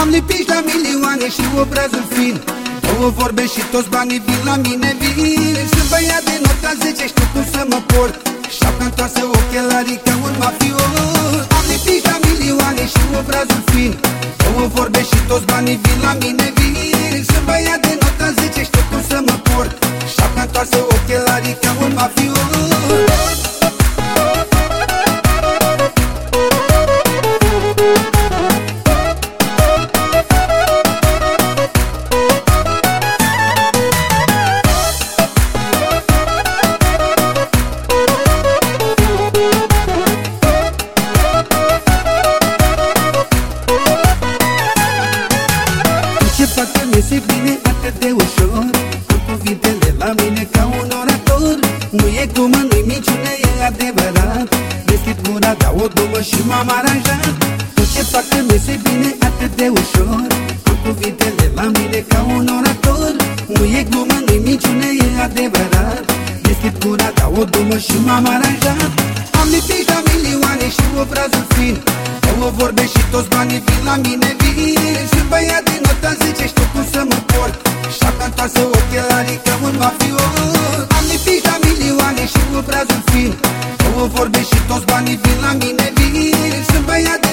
Am lipit la milioane și obrazul fin. Două vorbe și toți banii vin la mine vin. Sunt băiat de nota 10, știu cum să mă port. Șapca întoasă ochelarii ca un mafiot. Am lipit la milioane și obrazul fin. Două vorbe și toți banii vin la mine vin. Sunt băiat de nota 10, știu cum să mă port. Șapca întoasă ochelarii ca un mafiot Ce fac că mi se bine atât de ușor. Am cuvintele la mine ca un orator. Nu e glumă, nu-i minciună, e adevărat. Deschid gura, dau o dumă și m-am aranjat. Tot ce fac că mi se bine atât de ușor. Am cuvintele la mine ca un orator. Nu e glumă, nu-i minciună, e adevărat. Deschid gura, dau o dumă și m-am aranjat. Am lipit la milioane și obrazul fin Două vorbe și toți banii vin la mine vin. Sunt băiat din nota 10, știu cum să mă port. Șapca întoasă ochelarii ca un mafiot Am lipit la milioane și obrazul fin. Două vorbe și toți banii vin la mine vin. Sunt băiat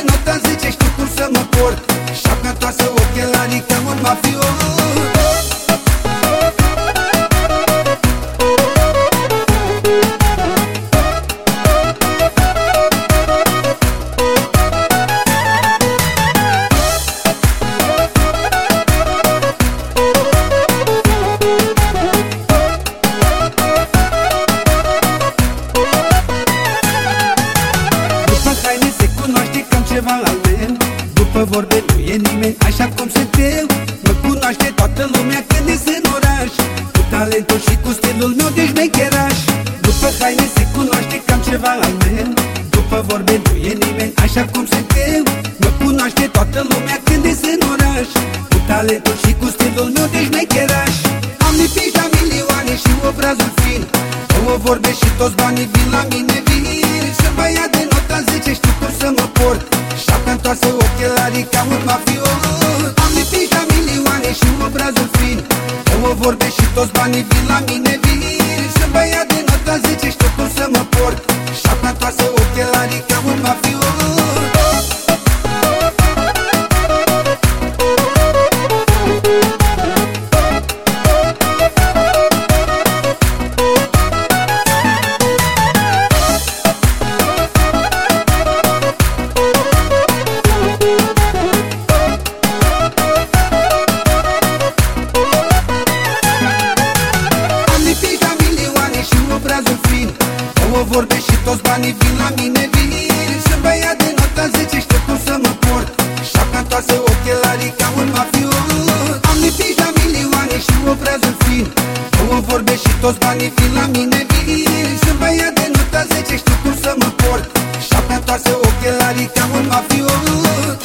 vorbe nu e nimeni așa cum sunt eu Mă cunoaște toată lumea când ies în oraș Cu talentul și cu stilul meu de șmecheraș. După haine se cunoaște cam ceva al meu După vorbe nu e nimeni așa cum sunt eu Mă cunoaște toată lumea când ies în oraș Cu talentul și cu stilul meu de șmecheraș. Am lipit la milioane și obrazul fin. Două vorbe și toți banii vin la mine vin. Sunt băiat de nota 10, știu cum să mă port. Șapca întoasă ochelarii ca un mafiot. Am lipit la milioane și obrazul fin. Două vorbe și toți banii vin la mine vin. Sunt băiat de nota 10, știu cum să mă port. Șapca întoasă ochelarii ca un mafiot vorbe și toți banii vin la mine vin Sunt băiat de nota 10, știu cum să mă port. Șapca întoasă ochelarii ca un mafiot. Am lipit la milioane și obrazul fin. Două vorbe și toți banii vin la mine vin Sunt băiat de nota 10, știu cum să mă port. Șapca întoasă ochelarii ca un mafiot